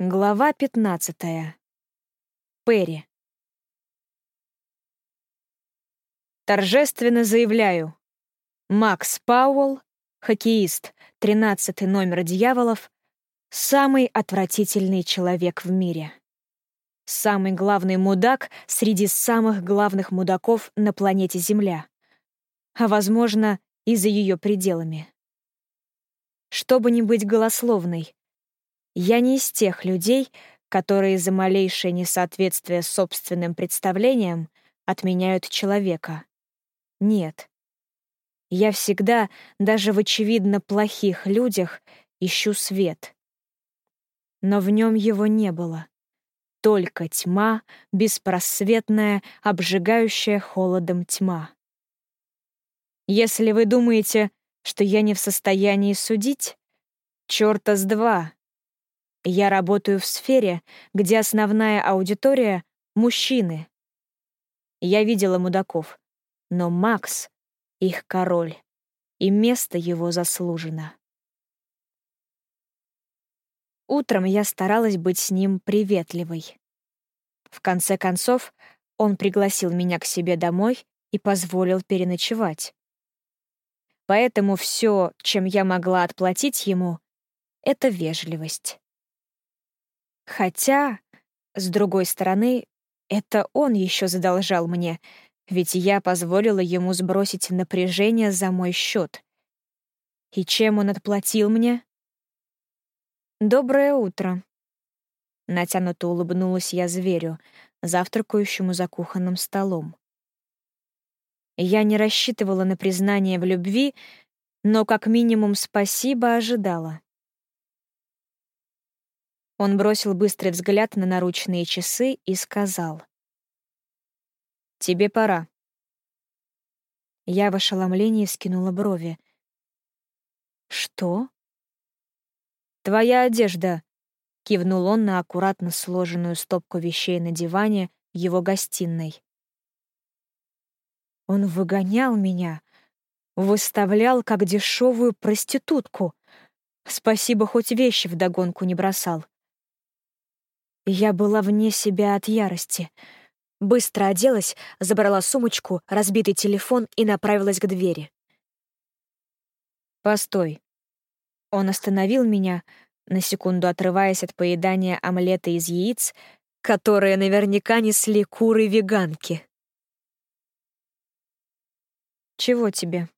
Глава 15. Перри. Торжественно заявляю. Макс Пауэлл, хоккеист, 13 номер «Дьяволов», самый отвратительный человек в мире. Самый главный мудак среди самых главных мудаков на планете Земля. А, возможно, и за ее пределами. Чтобы не быть голословной, я не из тех людей, которые за малейшее несоответствие собственным представлениям отменяют человека. Нет. Я всегда, даже в очевидно плохих людях, ищу свет. Но в нем его не было. Только тьма, беспросветная, обжигающая холодом тьма. Если вы думаете, что я не в состоянии судить, чёрта с два, я работаю в сфере, где основная аудитория — мужчины. Я видела мудаков, но Макс — их король, и место его заслужено. Утром я старалась быть с ним приветливой. В конце концов, он пригласил меня к себе домой и позволил переночевать. Поэтому все, чем я могла отплатить ему, — это вежливость. Хотя, с другой стороны, это он еще задолжал мне, ведь я позволила ему сбросить напряжение за мой счет. И чем он отплатил мне? «Доброе утро», — натянуто улыбнулась я зверю, завтракающему за кухонным столом. Я не рассчитывала на признание в любви, но как минимум спасибо ожидала. Он бросил быстрый взгляд на наручные часы и сказал. «Тебе пора». Я в ошеломлении вскинула брови. «Что?» «Твоя одежда», — кивнул он на аккуратно сложенную стопку вещей на диване в его гостиной. Он выгонял меня, выставлял как дешевую проститутку. Спасибо, хоть вещи вдогонку не бросал. Я была вне себя от ярости. Быстро оделась, забрала сумочку, разбитый телефон и направилась к двери. «Постой». Он остановил меня, на секунду отрываясь от поедания омлета из яиц, которые наверняка несли куры-веганки. «Чего тебе?»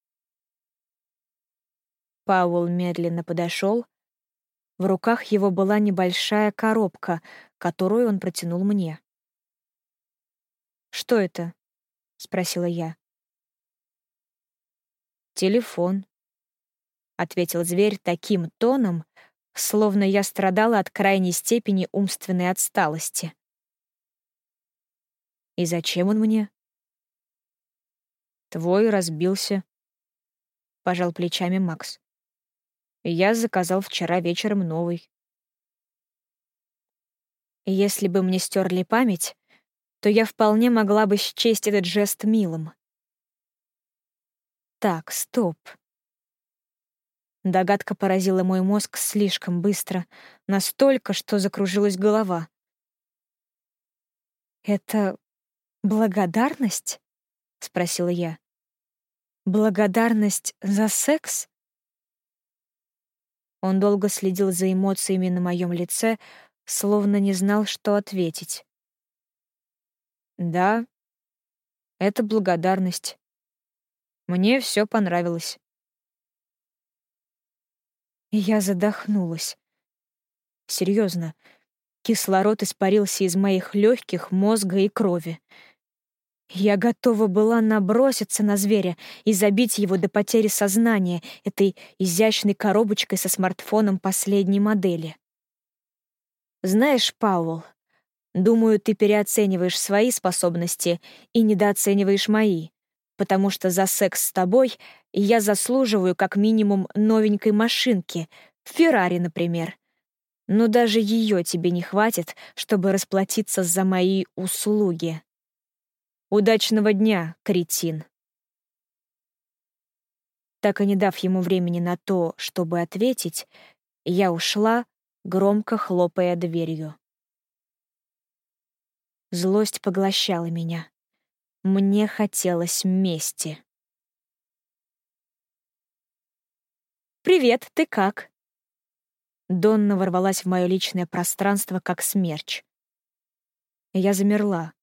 Пауэлл медленно подошел. В руках его была небольшая коробка, которую он протянул мне. «Что это?» — спросила я. «Телефон», — ответил зверь таким тоном, словно я страдала от крайней степени умственной отсталости. «И зачем он мне?» «Твой разбился», — пожал плечами Макс. «Я заказал вчера вечером новый». Если бы мне стерли память, то я вполне могла бы счесть этот жест милым. Так, стоп. Догадка поразила мой мозг слишком быстро, настолько, что закружилась голова. «Это благодарность?» — спросила я. «Благодарность за секс?» Он долго следил за эмоциями на моем лице, словно не знал, что ответить. «Да, это благодарность. Мне все понравилось». Я задохнулась. Серьезно, кислород испарился из моих легких, мозга и крови. Я готова была наброситься на зверя и забить его до потери сознания этой изящной коробочкой со смартфоном последней модели. Знаешь, Пауэлл, думаю, ты переоцениваешь свои способности и недооцениваешь мои, потому что за секс с тобой я заслуживаю как минимум новенькой машинки, Феррари, например. Но даже ее тебе не хватит, чтобы расплатиться за мои услуги. Удачного дня, кретин. Так и не дав ему времени на то, чтобы ответить, я ушла, громко хлопая дверью. Злость поглощала меня. Мне хотелось мести. «Привет, ты как?» Донна ворвалась в мое личное пространство, как смерч. Я замерла.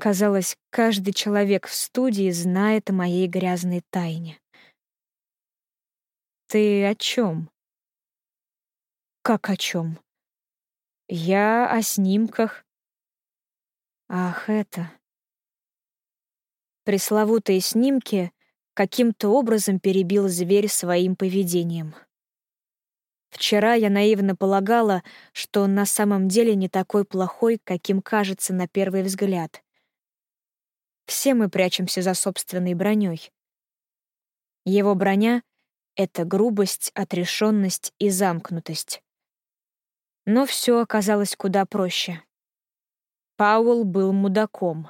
Казалось, каждый человек в студии знает о моей грязной тайне. «Ты о чем? «Как о чем? «Я о снимках». «Ах, это...» Пресловутые снимки каким-то образом перебил зверь своим поведением. Вчера я наивно полагала, что он на самом деле не такой плохой, каким кажется на первый взгляд. Все мы прячемся за собственной броней. Его броня — это грубость, отрешенность и замкнутость. Но все оказалось куда проще. Пауэлл был мудаком.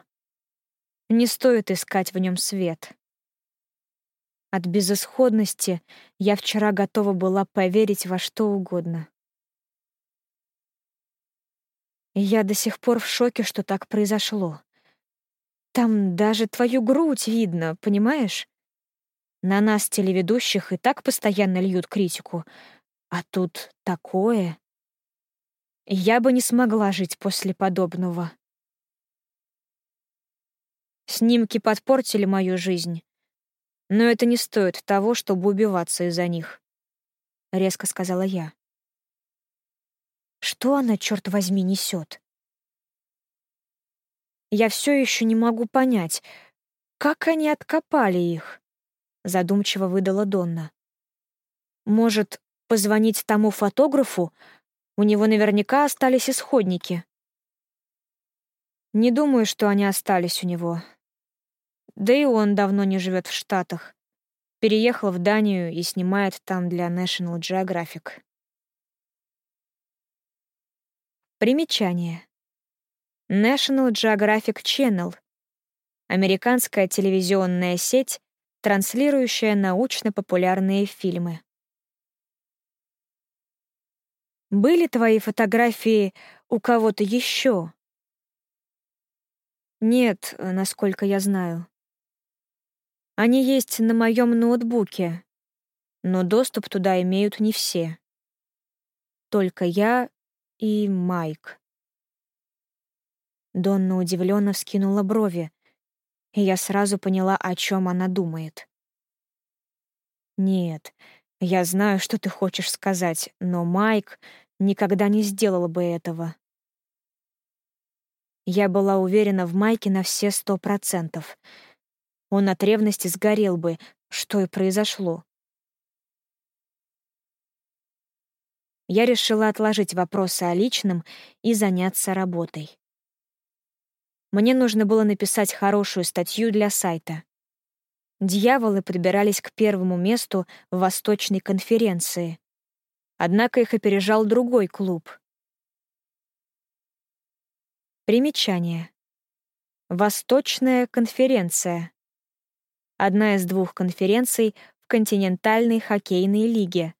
Не стоит искать в нем свет. От безысходности я вчера готова была поверить во что угодно. я до сих пор в шоке, что так произошло. Там даже твою грудь видно, понимаешь? На нас, телеведущих, и так постоянно льют критику. А тут такое. Я бы не смогла жить после подобного. Снимки подпортили мою жизнь, но это не стоит того, чтобы убиваться из-за них, — резко сказала я. Что она, черт возьми, несет? Я все еще не могу понять, как они откопали их, — задумчиво выдала Донна. Может, позвонить тому фотографу? У него наверняка остались исходники. Не думаю, что они остались у него. Да и он давно не живет в Штатах. Переехал в Данию и снимает там для National Geographic. Примечание. National Geographic Channel — американская телевизионная сеть, транслирующая научно-популярные фильмы. Были твои фотографии у кого-то еще? Нет, насколько я знаю. Они есть на моем ноутбуке, но доступ туда имеют не все. Только я и Майк. Донна удивленно вскинула брови, и я сразу поняла, о чем она думает. «Нет, я знаю, что ты хочешь сказать, но Майк никогда не сделал бы этого». Я была уверена в Майке на все сто процентов — он от ревности сгорел бы, что и произошло. Я решила отложить вопросы о личном и заняться работой. Мне нужно было написать хорошую статью для сайта. Дьяволы прибирались к первому месту в Восточной конференции. Однако их опережал другой клуб. Примечание. Восточная конференция одна из двух конференций в континентальной хоккейной лиге,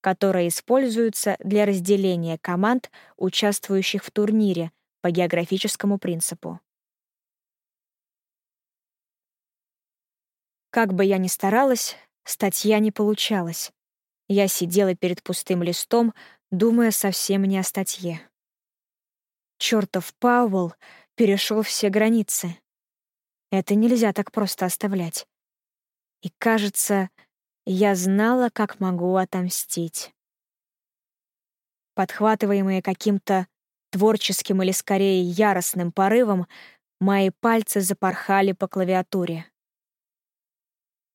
которая используется для разделения команд, участвующих в турнире по географическому принципу. Как бы я ни старалась, статья не получалась. Я сидела перед пустым листом, думая совсем не о статье. Чёртов Пауэлл перешел все границы. Это нельзя так просто оставлять. И, кажется, я знала, как могу отомстить. Подхватываемые каким-то творческим или скорее яростным порывом, мои пальцы запорхали по клавиатуре.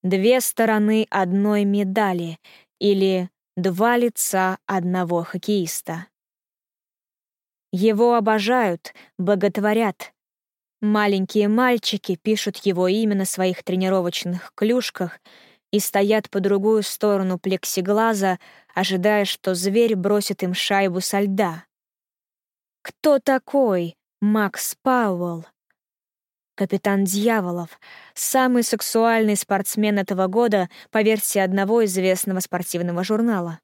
Две стороны одной медали или два лица одного хоккеиста. Его обожают, боготворят, Маленькие мальчики пишут его имя на своих тренировочных клюшках и стоят по другую сторону плексиглаза, ожидая, что зверь бросит им шайбу со льда. Кто такой Макс Пауэлл? Капитан Дьяволов, самый сексуальный спортсмен этого года по версии одного известного спортивного журнала.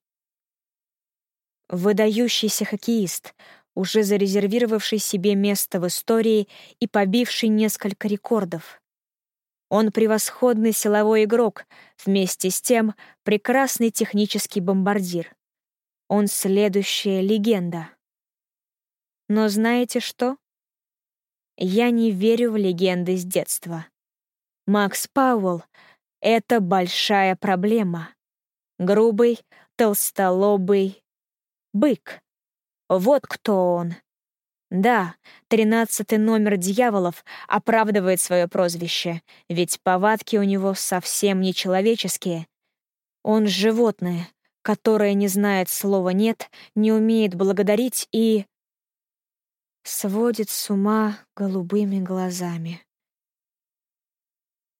Выдающийся хоккеист, уже зарезервировавший себе место в истории и побивший несколько рекордов. Он превосходный силовой игрок, вместе с тем прекрасный технический бомбардир. Он следующая легенда. Но знаете что? Я не верю в легенды с детства. Макс Пауэлл — это большая проблема. Грубый, толстолобый бык. Вот кто он. Да, тринадцатый номер дьяволов оправдывает свое прозвище, ведь повадки у него совсем не человеческие. Он животное, которое не знает слова «нет», не умеет благодарить и... сводит с ума голубыми глазами.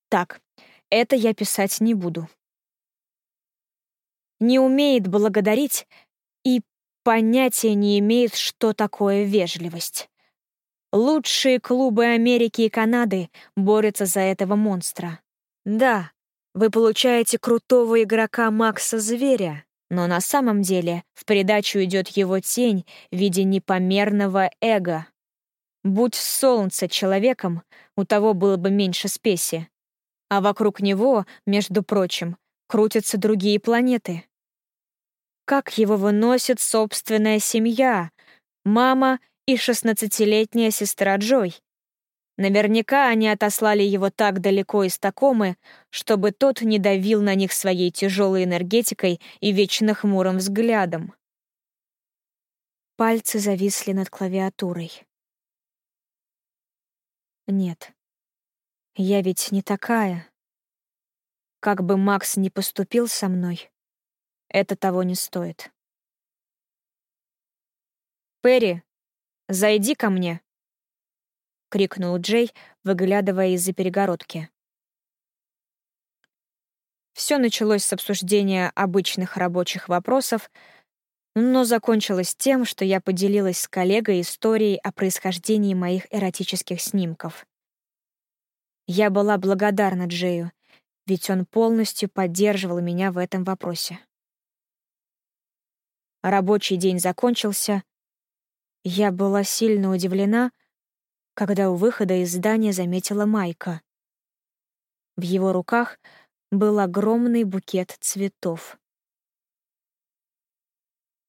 Так, это я писать не буду. Не умеет благодарить и понятия не имеет, что такое вежливость. Лучшие клубы Америки и Канады борются за этого монстра. Да, вы получаете крутого игрока Макса Зверя, но на самом деле в придачу идет его тень в виде непомерного эго. Будь солнце человеком, у того было бы меньше спеси. А вокруг него, между прочим, крутятся другие планеты. Как его выносит собственная семья, мама и шестнадцатилетняя сестра Джой. Наверняка они отослали его так далеко из Такомы, чтобы тот не давил на них своей тяжелой энергетикой и вечно хмурым взглядом. Пальцы зависли над клавиатурой. Нет, я ведь не такая. Как бы Макс ни поступил со мной, это того не стоит. «Перри, зайди ко мне!» — крикнул Джей, выглядывая из-за перегородки. Все началось с обсуждения обычных рабочих вопросов, но закончилось тем, что я поделилась с коллегой историей о происхождении моих эротических снимков. Я была благодарна Джею, ведь он полностью поддерживал меня в этом вопросе. Рабочий день закончился. Я была сильно удивлена, когда у выхода из здания заметила Майка. В его руках был огромный букет цветов.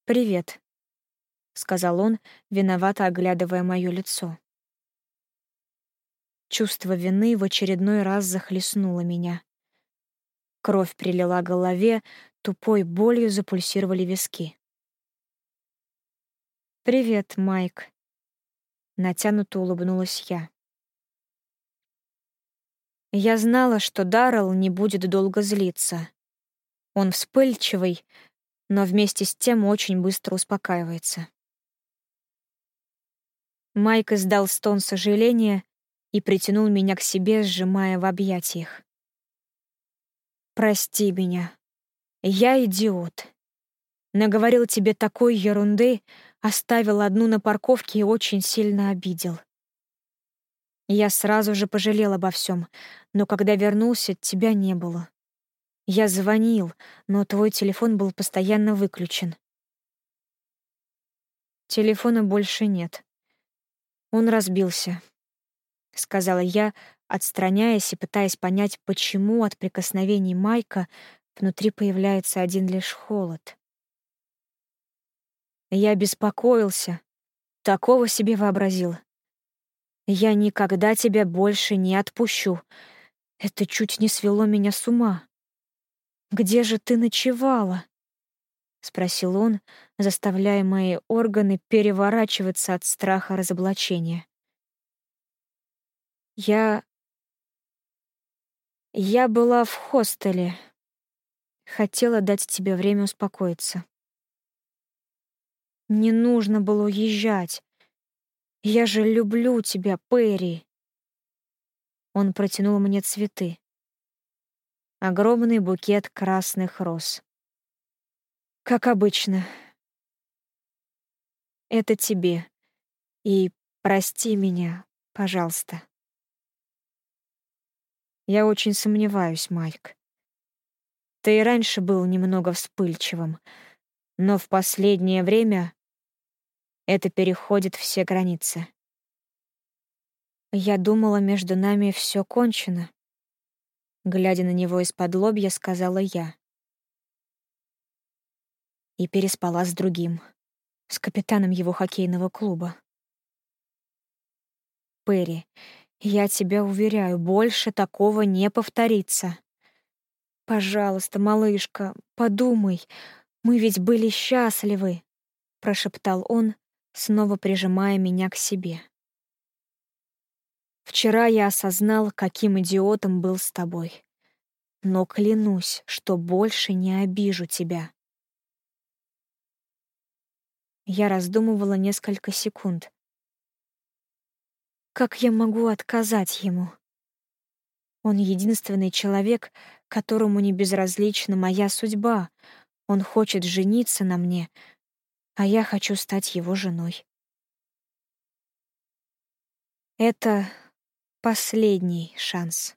«Привет», — сказал он, виновато оглядывая мое лицо. Чувство вины в очередной раз захлестнуло меня. Кровь прилила к голове, тупой болью запульсировали виски. «Привет, Майк», — натянуто улыбнулась я. Я знала, что Даррелл не будет долго злиться. Он вспыльчивый, но вместе с тем очень быстро успокаивается. Майк издал стон сожаления и притянул меня к себе, сжимая в объятиях. «Прости меня. Я идиот. Наговорил тебе такой ерунды, Оставил одну на парковке и очень сильно обидел. Я сразу же пожалел обо всем, но когда вернулся, тебя не было. Я звонил, но твой телефон был постоянно выключен. Телефона больше нет. Он разбился, — сказала я, отстраняясь и пытаясь понять, почему от прикосновений Майка внутри появляется один лишь холод. Я беспокоился, такого себе вообразил. Я никогда тебя больше не отпущу. Это чуть не свело меня с ума. Где же ты ночевала? спросил он, заставляя мои органы переворачиваться от страха разоблачения. Я я была в хостеле. Хотела дать тебе время успокоиться. Не нужно было уезжать. Я же люблю тебя, Перри. Он протянул мне цветы. Огромный букет красных роз. Как обычно. Это тебе. И прости меня, пожалуйста. Я очень сомневаюсь, Майк. Ты и раньше был немного вспыльчивым, Но в последнее время это переходит все границы. Я думала, между нами все кончено. Глядя на него из-под лобья, сказала я. И переспала с другим, с капитаном его хоккейного клуба. Перри, я тебя уверяю, больше такого не повторится. Пожалуйста, малышка, подумай, мы ведь были счастливы, прошептал он, снова прижимая меня к себе. Вчера я осознал, каким идиотом был с тобой. Но клянусь, что больше не обижу тебя. Я раздумывала несколько секунд. Как я могу отказать ему? Он единственный человек, которому не безразлична моя судьба. Он хочет жениться на мне, а я хочу стать его женой. Это Последний шанс.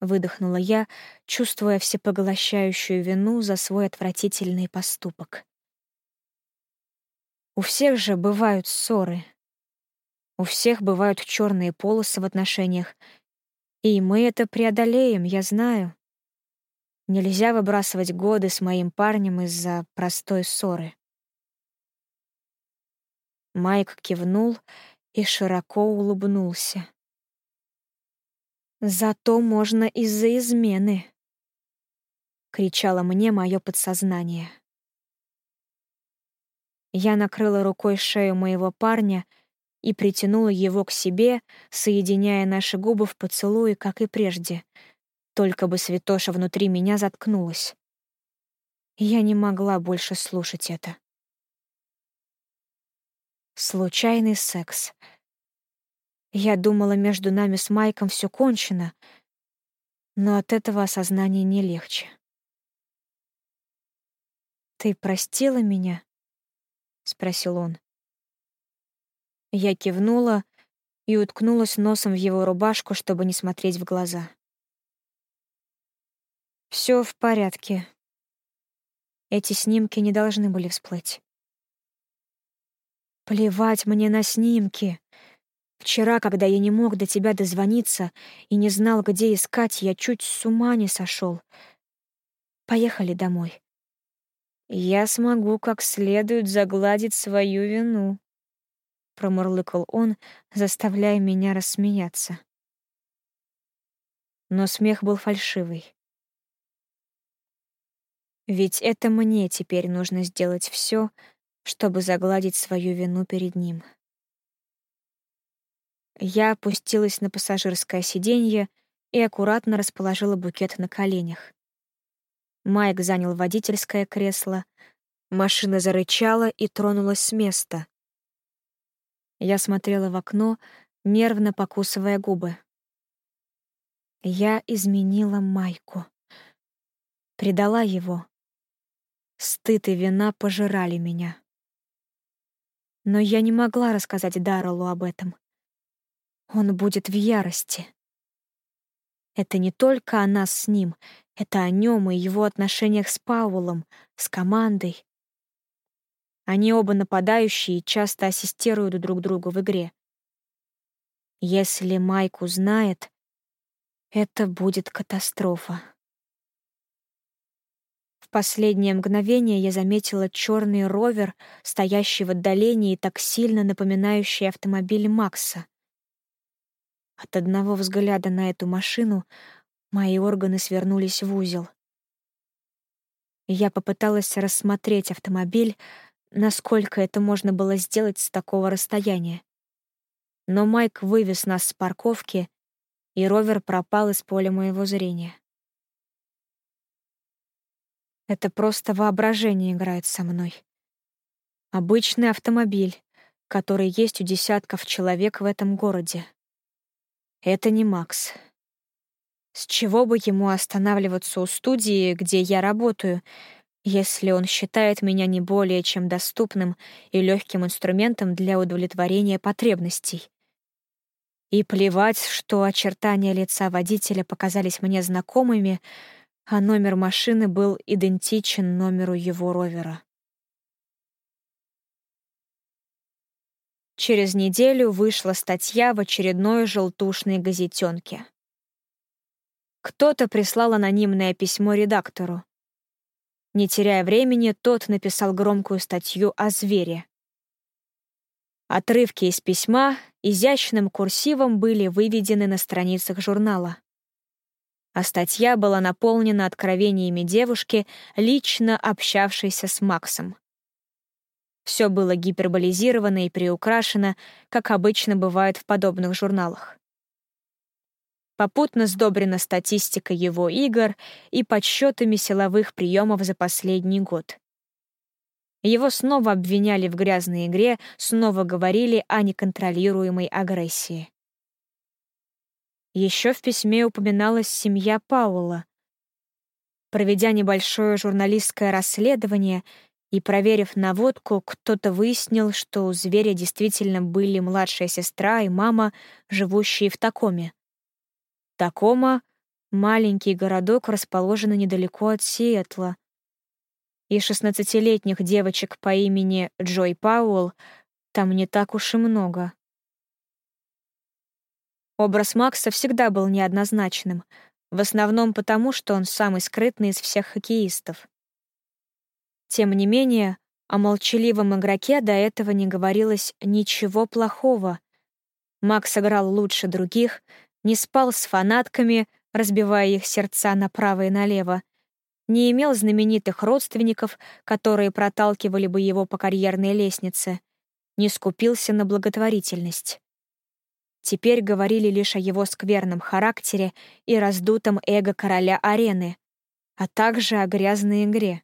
Выдохнула я, чувствуя всепоглощающую вину за свой отвратительный поступок. У всех же бывают ссоры. У всех бывают черные полосы в отношениях. И мы это преодолеем, я знаю. Нельзя выбрасывать годы с моим парнем из-за простой ссоры. Майк кивнул и широко улыбнулся. Зато можно из-за измены, кричало мне мое подсознание. Я накрыла рукой шею моего парня и притянула его к себе, соединяя наши губы в поцелуе, как и прежде. Только бы святоша внутри меня заткнулась. Я не могла больше слушать это. Случайный секс — я думала, между нами с Майком все кончено, но от этого осознания не легче. «Ты простила меня?» — спросил он. Я кивнула и уткнулась носом в его рубашку, чтобы не смотреть в глаза. Все в порядке. Эти снимки не должны были всплыть. Плевать мне на снимки. Вчера, когда я не мог до тебя дозвониться и не знал, где искать, я чуть с ума не сошел. Поехали домой. Я смогу как следует загладить свою вину, промурлыкал он, заставляя меня рассмеяться. Но смех был фальшивый. Ведь это мне теперь нужно сделать все, чтобы загладить свою вину перед ним. Я опустилась на пассажирское сиденье и аккуратно расположила букет на коленях. Майк занял водительское кресло. Машина зарычала и тронулась с места. Я смотрела в окно, нервно покусывая губы. Я изменила Майку. Предала его. Стыд и вина пожирали меня. Но я не могла рассказать Дарреллу об этом. Он будет в ярости. Это не только о нас с ним, это о нем и его отношениях с Паулом, с командой. Они оба нападающие и часто ассистируют друг другу в игре. Если Майк узнает, это будет катастрофа. Последнее мгновение я заметила черный ровер, стоящий в отдалении и так сильно напоминающий автомобиль Макса. От одного взгляда на эту машину мои органы свернулись в узел. Я попыталась рассмотреть автомобиль, насколько это можно было сделать с такого расстояния. Но Майк вывез нас с парковки, и ровер пропал из поля моего зрения. Это просто воображение играет со мной. Обычный автомобиль, который есть у десятков человек в этом городе. Это не Макс. С чего бы ему останавливаться у студии, где я работаю, если он считает меня не более чем доступным и легким инструментом для удовлетворения потребностей? И плевать, что очертания лица водителя показались мне знакомыми, а номер машины был идентичен номеру его ровера. Через неделю вышла статья в очередной желтушной газетенке. Кто-то прислал анонимное письмо редактору. Не теряя времени, тот написал громкую статью о звере. Отрывки из письма изящным курсивом были выведены на страницах журнала. А статья была наполнена откровениями девушки, лично общавшейся с Максом. Все было гиперболизировано и приукрашено, как обычно бывает в подобных журналах. Попутно сдобрена статистика его игр и подсчетами силовых приемов за последний год. Его снова обвиняли в грязной игре, снова говорили о неконтролируемой агрессии. Еще в письме упоминалась семья Паула. Проведя небольшое журналистское расследование, и, проверив наводку, кто-то выяснил, что у зверя действительно были младшая сестра и мама, живущие в Такоме. Такома — маленький городок, расположенный недалеко от Сиэтла. И шестнадцатилетних девочек по имени Джой Пауэлл там не так уж и много. Образ Макса всегда был неоднозначным, в основном потому, что он самый скрытный из всех хоккеистов. Тем не менее, о молчаливом игроке до этого не говорилось ничего плохого. Макс играл лучше других, не спал с фанатками, разбивая их сердца направо и налево, не имел знаменитых родственников, которые проталкивали бы его по карьерной лестнице, не скупился на благотворительность. Теперь говорили лишь о его скверном характере и раздутом эго короля арены, а также о грязной игре.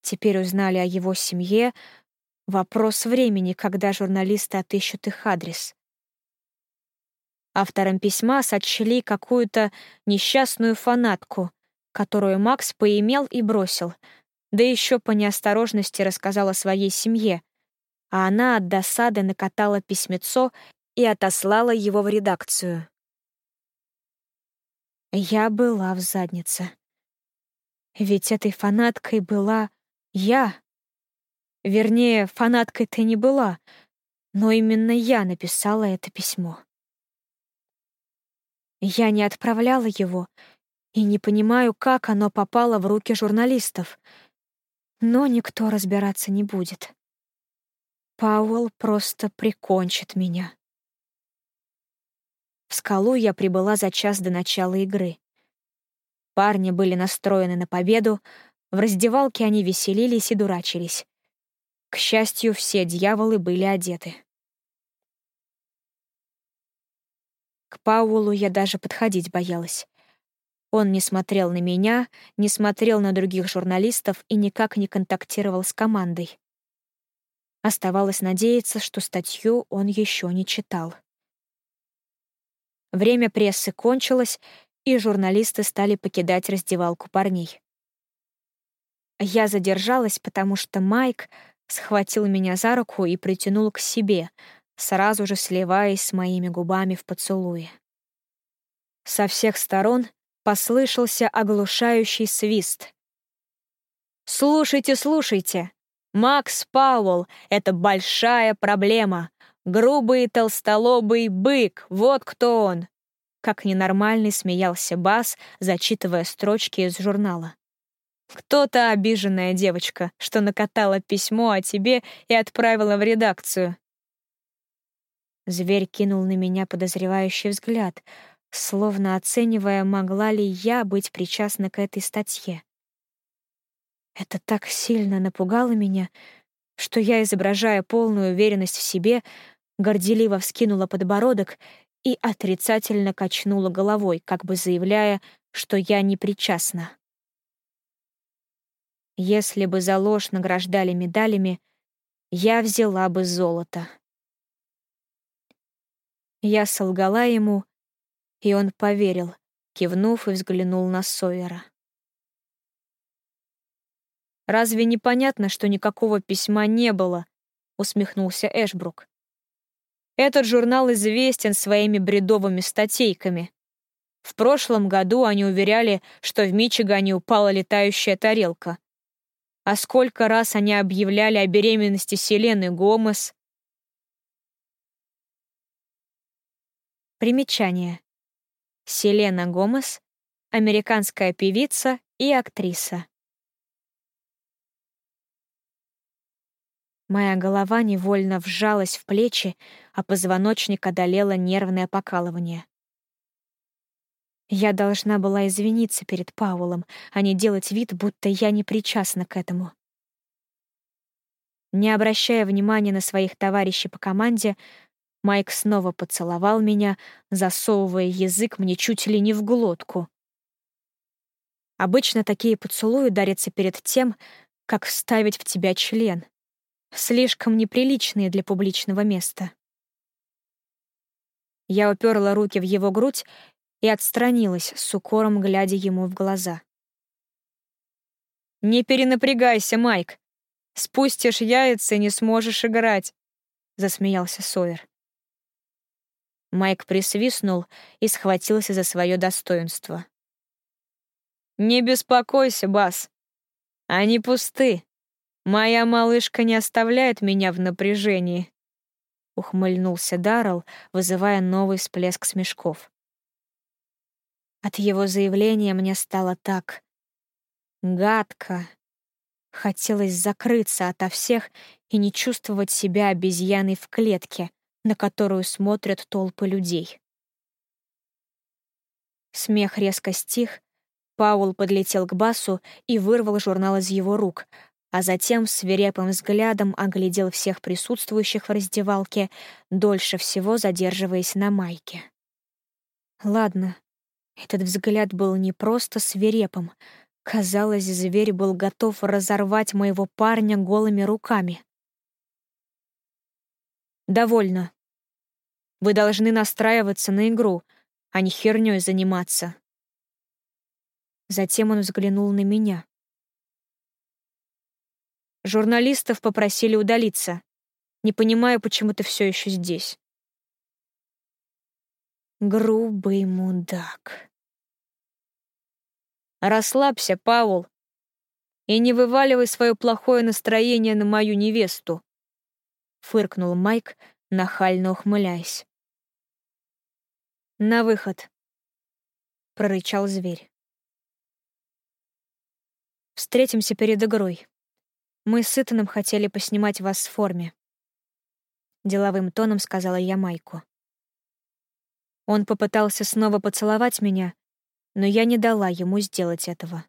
Теперь узнали о его семье. Вопрос времени, когда журналисты отыщут их адрес. Автором письма сочли какую-то несчастную фанатку, которую Макс поимел и бросил, да еще по неосторожности рассказал о своей семье, а она от досады накатала письмецо и отослала его в редакцию. Я была в заднице. Ведь этой фанаткой была я. Вернее, фанаткой ты не была, но именно я написала это письмо. Я не отправляла его и не понимаю, как оно попало в руки журналистов. Но никто разбираться не будет. Пауэлл просто прикончит меня. В скалу я прибыла за час до начала игры. Парни были настроены на победу, в раздевалке они веселились и дурачились. К счастью, все дьяволы были одеты. К Паулу я даже подходить боялась. Он не смотрел на меня, не смотрел на других журналистов и никак не контактировал с командой. Оставалось надеяться, что статью он еще не читал. Время прессы кончилось, и журналисты стали покидать раздевалку парней. Я задержалась, потому что Майк схватил меня за руку и притянул к себе, сразу же сливаясь с моими губами в поцелуе. Со всех сторон послышался оглушающий свист. «Слушайте, слушайте! Макс Пауэлл — это большая проблема! Грубый толстолобый бык, вот кто он!» Как ненормальный смеялся Бас, зачитывая строчки из журнала. Кто-то обиженная девочка, что накатала письмо о тебе и отправила в редакцию. Зверь кинул на меня подозревающий взгляд, словно оценивая, могла ли я быть причастна к этой статье. Это так сильно напугало меня, что я, изображая полную уверенность в себе, горделиво вскинула подбородок и отрицательно качнула головой, как бы заявляя, что я не причастна. Если бы за ложь награждали медалями, я взяла бы золото. Я солгала ему, и он поверил, кивнув и взглянул на Сойера. «Разве непонятно, что никакого письма не было?» — усмехнулся Эшбрук. «Этот журнал известен своими бредовыми статейками. В прошлом году они уверяли, что в Мичигане упала летающая тарелка. А сколько раз они объявляли о беременности Селены Гомес? Примечание. Селена Гомес, американская певица и актриса. Моя голова невольно вжалась в плечи, а позвоночник одолело нервное покалывание. Я должна была извиниться перед Паулом, а не делать вид, будто я не причастна к этому. Не обращая внимания на своих товарищей по команде, Майк снова поцеловал меня, засовывая язык мне чуть ли не в глотку. Обычно такие поцелуи дарятся перед тем, как вставить в тебя член слишком неприличные для публичного места. Я уперла руки в его грудь и отстранилась, с укором глядя ему в глаза. «Не перенапрягайся, Майк. Спустишь яйца и не сможешь играть», — засмеялся Сойер. Майк присвистнул и схватился за свое достоинство. «Не беспокойся, Бас. Они пусты. Моя малышка не оставляет меня в напряжении. Ухмыльнулся Даррелл, вызывая новый всплеск смешков. От его заявления мне стало так гадко. Хотелось закрыться ото всех и не чувствовать себя обезьяной в клетке, на которую смотрят толпы людей. Смех резко стих, Паул подлетел к Басу и вырвал журнал из его рук, а затем свирепым взглядом оглядел всех присутствующих в раздевалке, дольше всего задерживаясь на майке. Ладно, этот взгляд был не просто свирепым. Казалось, зверь был готов разорвать моего парня голыми руками. «Довольно. Вы должны настраиваться на игру, а не хернёй заниматься». Затем он взглянул на меня. Журналистов попросили удалиться. Не понимаю, почему ты все еще здесь. Грубый мудак. Расслабься, Паул, и не вываливай свое плохое настроение на мою невесту, фыркнул Майк, нахально ухмыляясь. На выход, прорычал зверь. Встретимся перед игрой. Мы с Итаном хотели поснимать вас в форме. Деловым тоном сказала я Майку. Он попытался снова поцеловать меня, но я не дала ему сделать этого.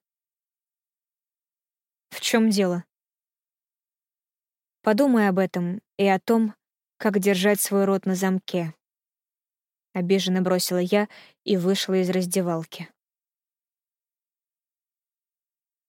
В чем дело? Подумай об этом и о том, как держать свой рот на замке. Обиженно бросила я и вышла из раздевалки.